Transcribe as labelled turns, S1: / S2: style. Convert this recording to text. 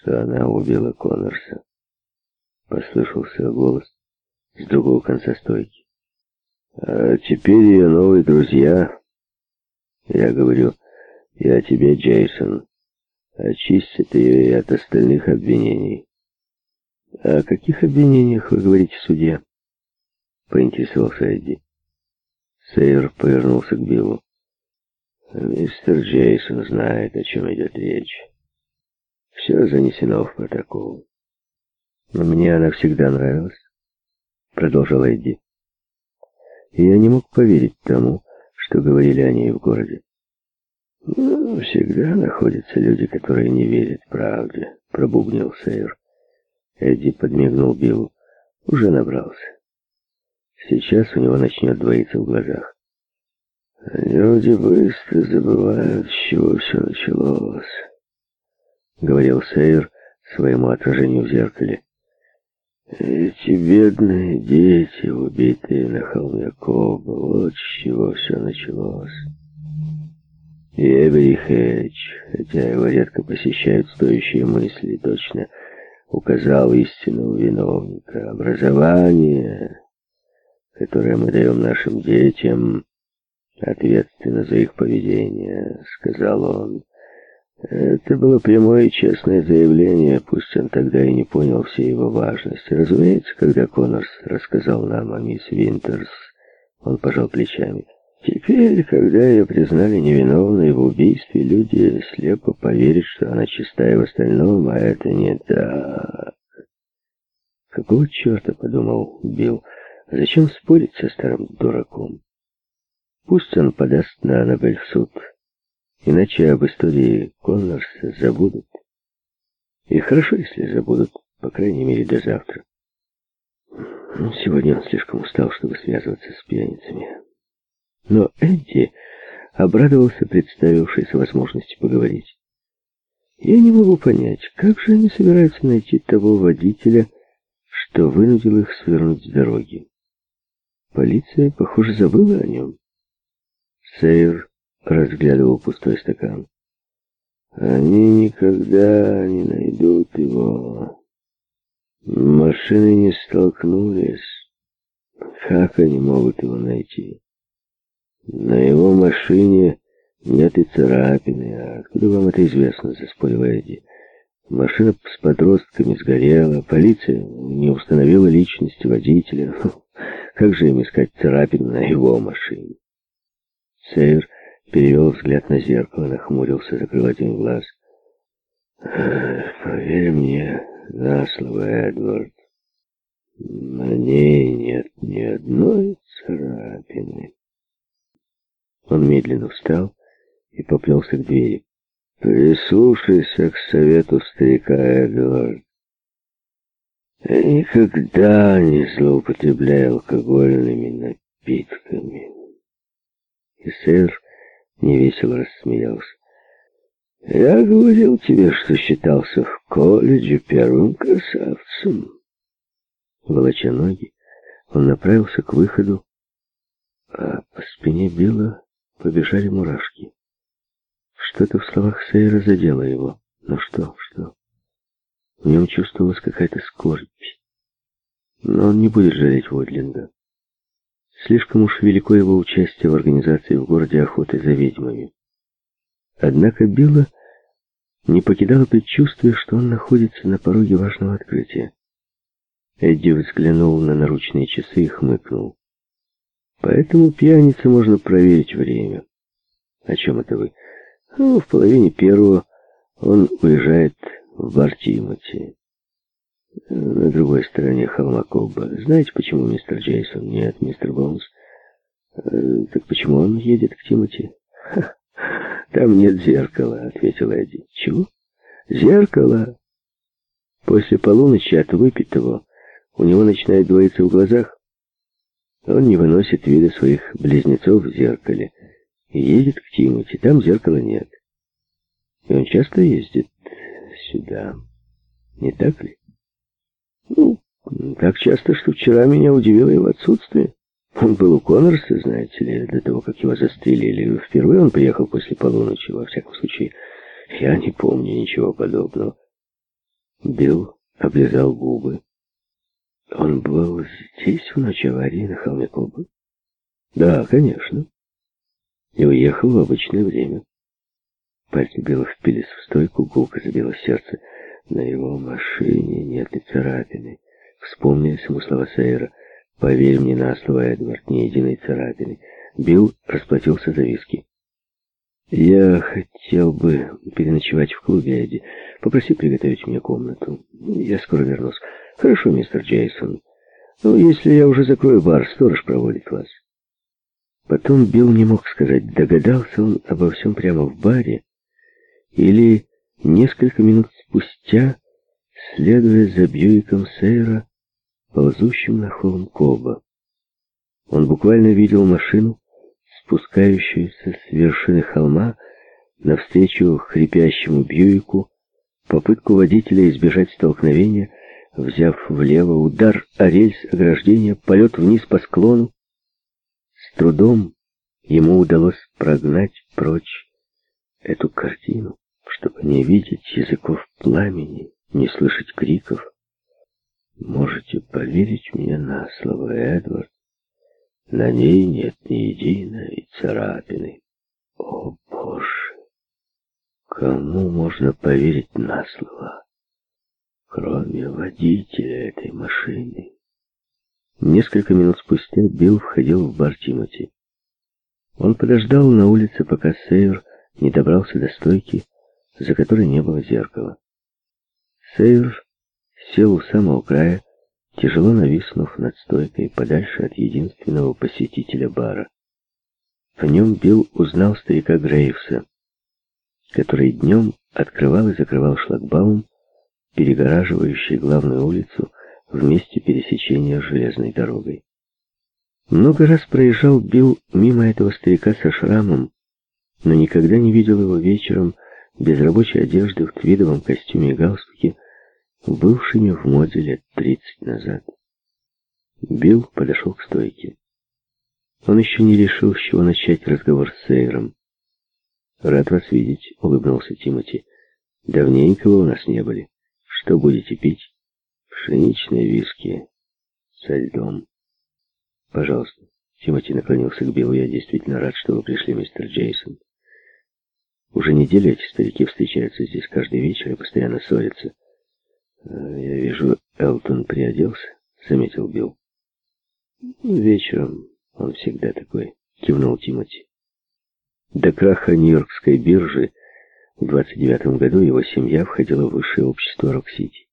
S1: что она убила Коннорса. Послышался голос с другого конца стойки. А теперь ее новые друзья. Я говорю, я тебе, Джейсон, очистит ее и от остальных обвинений. О каких обвинениях вы говорите, судья? Поинтересовался Эдди. Сейер повернулся к Биллу. Мистер Джейсон знает, о чем идет речь. Все занесено в протокол. Но мне она всегда нравилась, продолжал Эдди. И я не мог поверить тому, что говорили о ней в городе. «Ну, всегда находятся люди, которые не верят правде», — пробубнил Сейр. Эдди подмигнул Биллу. «Уже набрался. Сейчас у него начнет двоиться в глазах. «Люди быстро забывают, с чего все началось», — говорил Сейр своему отражению в зеркале. «Эти бедные дети, убитые на холме Коба, вот с чего все началось». И Эвери Хэтч, хотя его редко посещают стоящие мысли, точно указал истинного виновника. Образование, которое мы даем нашим детям, ответственно за их поведение, сказал он. Это было прямое и честное заявление, пусть он тогда и не понял всей его важности. Разумеется, когда Коннорс рассказал нам о мисс Винтерс, он пожал плечами. Теперь, когда ее признали невиновной в убийстве, люди слепо поверят, что она чистая в остальном, а это не так. Какого черта, подумал Билл, зачем спорить со старым дураком? Пусть он подаст на Аннабель в суд, иначе об истории Коннорса забудут. И хорошо, если забудут, по крайней мере, до завтра. Сегодня он слишком устал, чтобы связываться с пьяницами. Но Эдди обрадовался представившейся возможности поговорить. Я не могу понять, как же они собираются найти того водителя, что вынудил их свернуть с дороги. Полиция, похоже, забыла о нем. Сейр разглядывал пустой стакан. Они никогда не найдут его. Машины не столкнулись. Как они могут его найти? На его машине нет и царапины. А откуда вам это известно, заспорил Эдди? Машина с подростками сгорела, полиция не установила личность водителя. Как же им искать царапины на его машине? Сейр перевел взгляд на зеркало, нахмурился, закрыл один глаз. «Поверь мне на слово, Эдвард, на ней нет ни одной царапины». Он медленно встал и поплелся к двери. «Прислушайся к совету старика Эдвард. Я никогда не злоупотребляю алкогольными напитками». И сэр невесело рассмеялся. «Я говорил тебе, что считался в колледже первым красавцем». Волоча ноги, он направился к выходу, а по спине Билла побежали мурашки. Что-то в словах Сейра задело его. Но что, что? В нем чувствовалась какая-то скорбь. Но он не будет жалеть Водлинга. Слишком уж велико его участие в организации в городе охоты за ведьмами. Однако Билла не покидало предчувствие, что он находится на пороге важного открытия. Эдди взглянул на наручные часы и хмыкнул. Поэтому пьянице можно проверить время. О чем это вы? Ну, в половине первого он уезжает в Бартимати. На другой стороне холма Кобба. Знаете, почему мистер Джейсон? Нет, мистер Бонс. Э, так почему он едет к Тимоти? там нет зеркала, ответил Эдди. Чего? Зеркало. После полуночи от выпитого у него начинает двоиться в глазах. Он не выносит вида своих близнецов в зеркале и едет к Тимоти. Там зеркала нет. И он часто ездит сюда. Не так ли? Ну, так часто, что вчера меня удивило его отсутствие. Он был у Коннорса, знаете ли, до того, как его застрелили. Впервые он приехал после полуночи, во всяком случае. Я не помню ничего подобного. Билл облизал губы. Он был здесь в ночь аварии на холме Коба? Да, конечно. И уехал в обычное время. Пальцы Билла впились в стойку, гулко забило сердце. На его машине нет царапины. Вспомнились ему слова Сейра. «Поверь мне на слово, Эдвард, ни единой царапины». Билл расплатился за виски. «Я хотел бы переночевать в клубе, Эдди. Попроси приготовить мне комнату. Я скоро вернусь». «Хорошо, мистер Джейсон. Ну, если я уже закрою бар, сторож проводит вас». Потом Билл не мог сказать, догадался он обо всем прямо в баре, или несколько минут спустя, следуя за Бьюиком Сейра, ползущим на холм Коба. Он буквально видел машину, спускающуюся с вершины холма навстречу хрипящему Бьюику, попытку водителя избежать столкновения, взяв влево удар о рельс ограждения, полет вниз по склону. С трудом ему удалось прогнать прочь эту картину, чтобы не видеть языков пламени, не слышать криков. Можете поверить мне на слово, Эдвард? На ней нет ни единой царапины. О, Боже! Кому можно поверить на слово, кроме водителя этой машины? Несколько минут спустя Билл входил в бар Тимоти. Он подождал на улице, пока Сейер не добрался до стойки, за которой не было зеркала. Сейер сел у самого края, тяжело нависнув над стойкой подальше от единственного посетителя бара. В нем Билл узнал старика Грейвса, который днем открывал и закрывал шлагбаум, перегораживающий главную улицу в месте пересечения железной дорогой. Много раз проезжал Билл мимо этого старика со шрамом, но никогда не видел его вечером без рабочей одежды, в твидовом костюме и галстуке, бывшими в моде лет тридцать назад. Билл подошел к стойке. Он еще не решил, с чего начать разговор с Сейром. «Рад вас видеть», — улыбнулся Тимоти. «Давненько вы у нас не были. Что будете пить?» «Пшеничные виски со льдом». «Пожалуйста». Тимоти наклонился к Биллу. «Я действительно рад, что вы пришли, мистер Джейсон. Уже неделю эти старики встречаются здесь каждый вечер и постоянно ссорятся. «Я вижу, Элтон приоделся», — заметил Билл. «Вечером он всегда такой», — кивнул Тимоти. До краха Нью-Йоркской биржи в 29 году его семья входила в высшее общество Рок-Сити.